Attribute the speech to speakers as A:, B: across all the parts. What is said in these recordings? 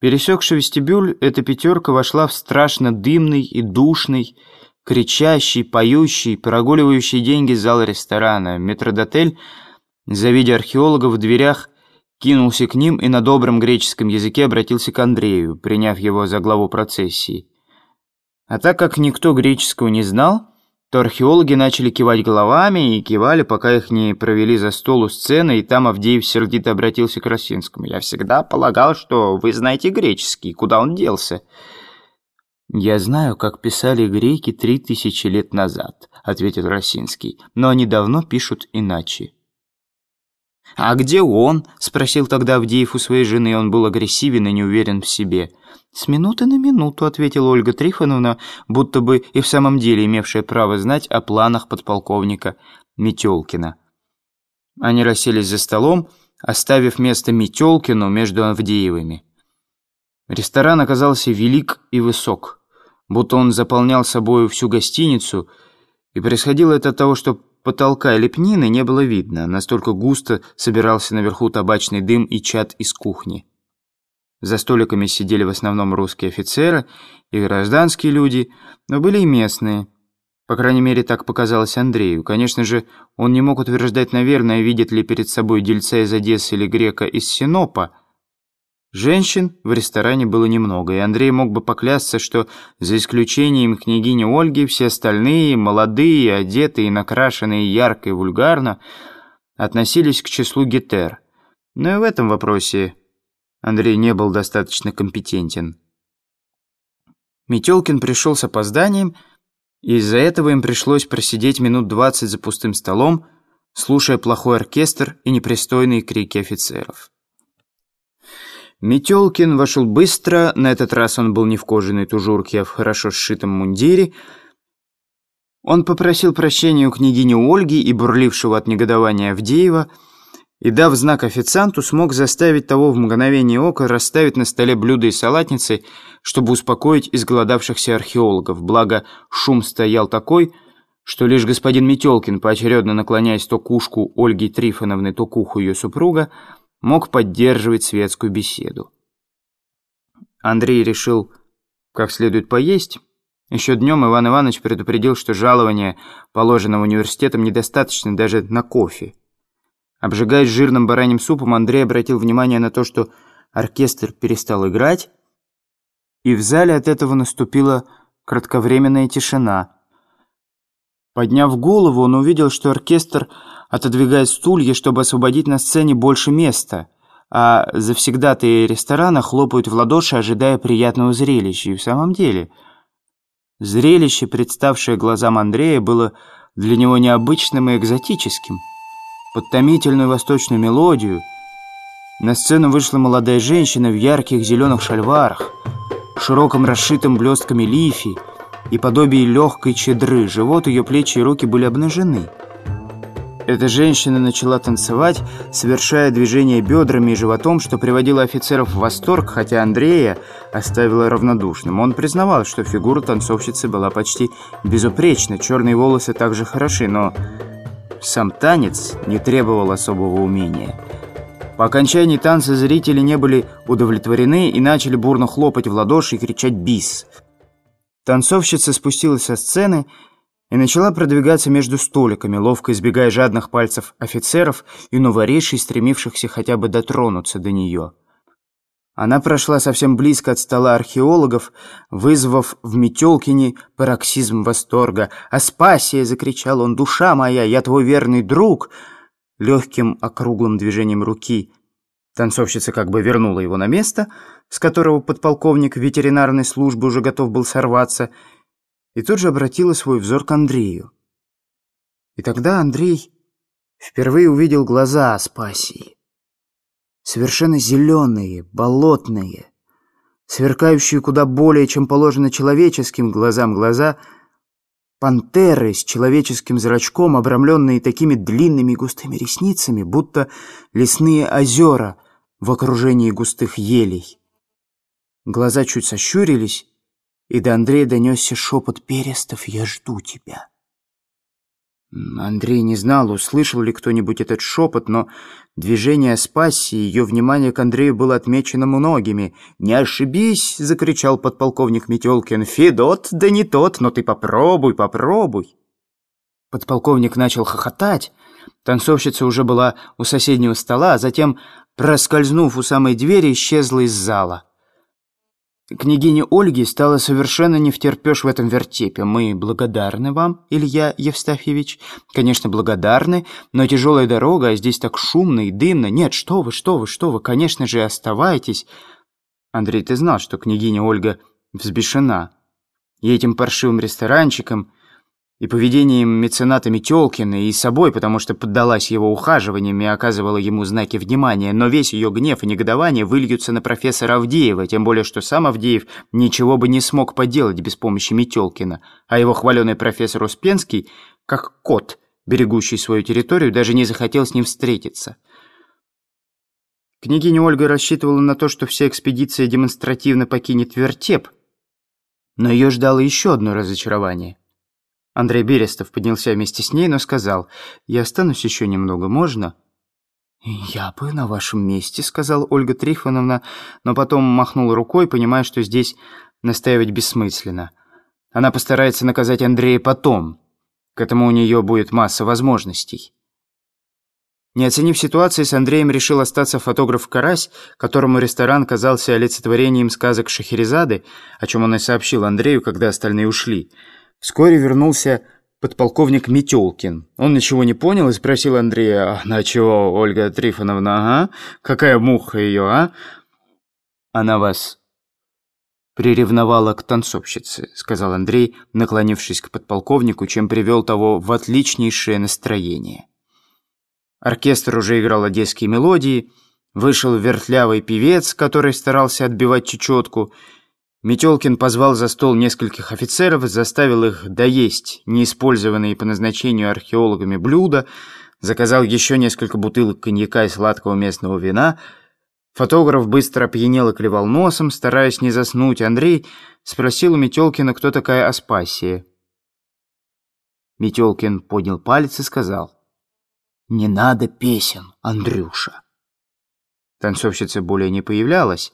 A: Пересекши вестибюль, эта пятерка вошла в страшно дымный и душный, кричащий, поющий, прогуливающий деньги зал ресторана. Метродотель, завидя археологов в дверях, кинулся к ним и на добром греческом языке обратился к Андрею, приняв его за главу процессии. А так как никто греческого не знал, то археологи начали кивать головами и кивали, пока их не провели за стол у сцены, и там Авдеев сердито обратился к Росинскому. «Я всегда полагал, что вы знаете греческий. Куда он делся?» «Я знаю, как писали греки три тысячи лет назад», — ответил Росинский. «но они давно пишут иначе». «А где он?» — спросил тогда Авдеев у своей жены. Он был агрессивен и не уверен в себе. «С минуты на минуту», — ответила Ольга Трифоновна, будто бы и в самом деле имевшая право знать о планах подполковника Метелкина. Они расселись за столом, оставив место Метелкину между Авдеевыми. Ресторан оказался велик и высок, будто он заполнял собою всю гостиницу, и происходило это от того, что потолка и лепнины не было видно, настолько густо собирался наверху табачный дым и чад из кухни. За столиками сидели в основном русские офицеры и гражданские люди, но были и местные. По крайней мере, так показалось Андрею. Конечно же, он не мог утверждать, наверное, видит ли перед собой дельца из Одессы или грека из Синопа, Женщин в ресторане было немного, и Андрей мог бы поклясться, что за исключением княгини Ольги все остальные, молодые, одетые, накрашенные ярко и вульгарно, относились к числу гетер. Но и в этом вопросе Андрей не был достаточно компетентен. Метелкин пришел с опозданием, и из-за этого им пришлось просидеть минут двадцать за пустым столом, слушая плохой оркестр и непристойные крики офицеров. Метелкин вошел быстро, на этот раз он был не в кожаной тужурке, а в хорошо сшитом мундире. Он попросил прощения у княгини Ольги и бурлившего от негодования Авдеева, и, дав знак официанту, смог заставить того в мгновение ока расставить на столе блюда и салатницы, чтобы успокоить изголодавшихся археологов, благо шум стоял такой, что лишь господин Метелкин, поочередно наклоняясь то к ушку Ольги Трифоновны, то к уху ее супруга, мог поддерживать светскую беседу. Андрей решил как следует поесть. Еще днем Иван Иванович предупредил, что жалование, положенного университетом, недостаточно даже на кофе. Обжигаясь жирным бараньим супом, Андрей обратил внимание на то, что оркестр перестал играть, и в зале от этого наступила кратковременная тишина. Подняв голову, он увидел, что оркестр отодвигает стулья, чтобы освободить на сцене больше места, а завсегдатые ресторана хлопают в ладоши, ожидая приятного зрелища. И в самом деле, зрелище, представшее глазам Андрея, было для него необычным и экзотическим. Под томительную восточную мелодию на сцену вышла молодая женщина в ярких зеленых шальварах, широком расшитом блестками лифи и подобие легкой чедры. Живот, ее плечи и руки были обнажены. Эта женщина начала танцевать, совершая движения бедрами и животом, что приводило офицеров в восторг, хотя Андрея оставила равнодушным. Он признавал, что фигура танцовщицы была почти безупречна, черные волосы также хороши, но сам танец не требовал особого умения. По окончании танца зрители не были удовлетворены и начали бурно хлопать в ладоши и кричать «бис». Танцовщица спустилась со сцены и начала продвигаться между столиками, ловко избегая жадных пальцев офицеров и новорейшей, стремившихся хотя бы дотронуться до нее. Она прошла совсем близко от стола археологов, вызвав в Метелкине пароксизм восторга. «Аспасия!» — закричал он. «Душа моя! Я твой верный друг!» Легким округлым движением руки танцовщица как бы вернула его на место, с которого подполковник ветеринарной службы уже готов был сорваться, и тут же обратила свой взор к Андрею. И тогда Андрей впервые увидел глаза Аспасии. Совершенно зеленые, болотные, сверкающие куда более, чем положено человеческим глазам глаза пантеры с человеческим зрачком, обрамленные такими длинными густыми ресницами, будто лесные озера в окружении густых елей. Глаза чуть сощурились, и до Андрея донесся шепот перестов «Я жду тебя». Андрей не знал, услышал ли кто-нибудь этот шепот, но движение спаси, ее внимание к Андрею было отмечено многими. «Не ошибись!» — закричал подполковник Метелкин. «Федот, да не тот, но ты попробуй, попробуй!» Подполковник начал хохотать. Танцовщица уже была у соседнего стола, а затем, проскользнув у самой двери, исчезла из зала. Княгине Ольге стало совершенно не втерпешь в этом вертепе. Мы благодарны вам, Илья Евстафьевич. Конечно, благодарны, но тяжелая дорога, а здесь так шумно и дымно. Нет, что вы, что вы, что вы, конечно же, оставайтесь. Андрей, ты знал, что княгиня Ольга взбешена. И этим паршивым ресторанчиком, и поведением мецената Метелкина, и собой, потому что поддалась его ухаживаниям и оказывала ему знаки внимания, но весь ее гнев и негодование выльются на профессора Авдеева, тем более, что сам Авдеев ничего бы не смог поделать без помощи Метелкина, а его хваленый профессор Успенский, как кот, берегущий свою территорию, даже не захотел с ним встретиться. Княгиня Ольга рассчитывала на то, что вся экспедиция демонстративно покинет вертеп, но ее ждало еще одно разочарование – Андрей Берестов поднялся вместе с ней, но сказал, «Я останусь еще немного, можно?» «Я бы на вашем месте», — сказала Ольга Трифоновна, но потом махнула рукой, понимая, что здесь настаивать бессмысленно. Она постарается наказать Андрея потом. К этому у нее будет масса возможностей. Не оценив ситуации, с Андреем решил остаться фотограф Карась, которому ресторан казался олицетворением сказок Шахерезады, о чем он и сообщил Андрею, когда остальные ушли. Вскоре вернулся подполковник Метелкин. Он ничего не понял и спросил Андрея, «А «На чего, Ольга Трифоновна, ага? Какая муха ее, а?» «Она вас приревновала к танцовщице», — сказал Андрей, наклонившись к подполковнику, чем привел того в отличнейшее настроение. Оркестр уже играл одесские мелодии, вышел вертлявый певец, который старался отбивать чечетку, Метелкин позвал за стол нескольких офицеров, заставил их доесть неиспользованные по назначению археологами блюда, заказал еще несколько бутылок коньяка и сладкого местного вина. Фотограф быстро опьянел и клевал носом, стараясь не заснуть. Андрей спросил у Метелкина, кто такая Аспасия. Метелкин поднял палец и сказал, «Не надо песен, Андрюша». Танцовщица более не появлялась,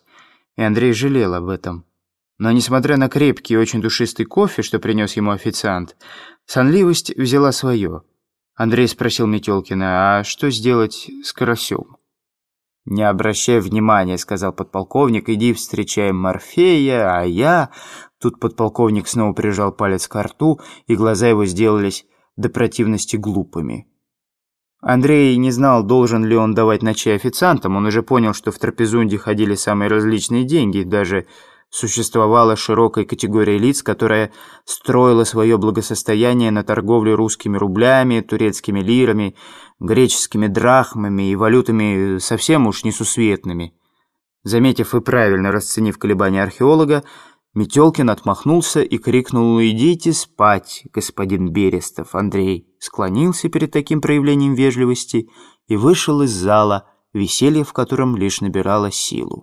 A: и Андрей жалел об этом. Но несмотря на крепкий и очень душистый кофе, что принес ему официант, сонливость взяла свое. Андрей спросил Метелкина, а что сделать с карасем? «Не обращай внимания», — сказал подполковник, «иди встречаем Морфея, а я...» Тут подполковник снова прижал палец к рту, и глаза его сделались до противности глупыми. Андрей не знал, должен ли он давать на чай официантам. Он уже понял, что в трапезунде ходили самые различные деньги, даже Существовала широкая категория лиц, которая строила свое благосостояние на торговле русскими рублями, турецкими лирами, греческими драхмами и валютами совсем уж несусветными. Заметив и правильно расценив колебания археолога, Метелкин отмахнулся и крикнул «Идите спать, господин Берестов!» Андрей склонился перед таким проявлением вежливости и вышел из зала, веселье в котором лишь набирало силу.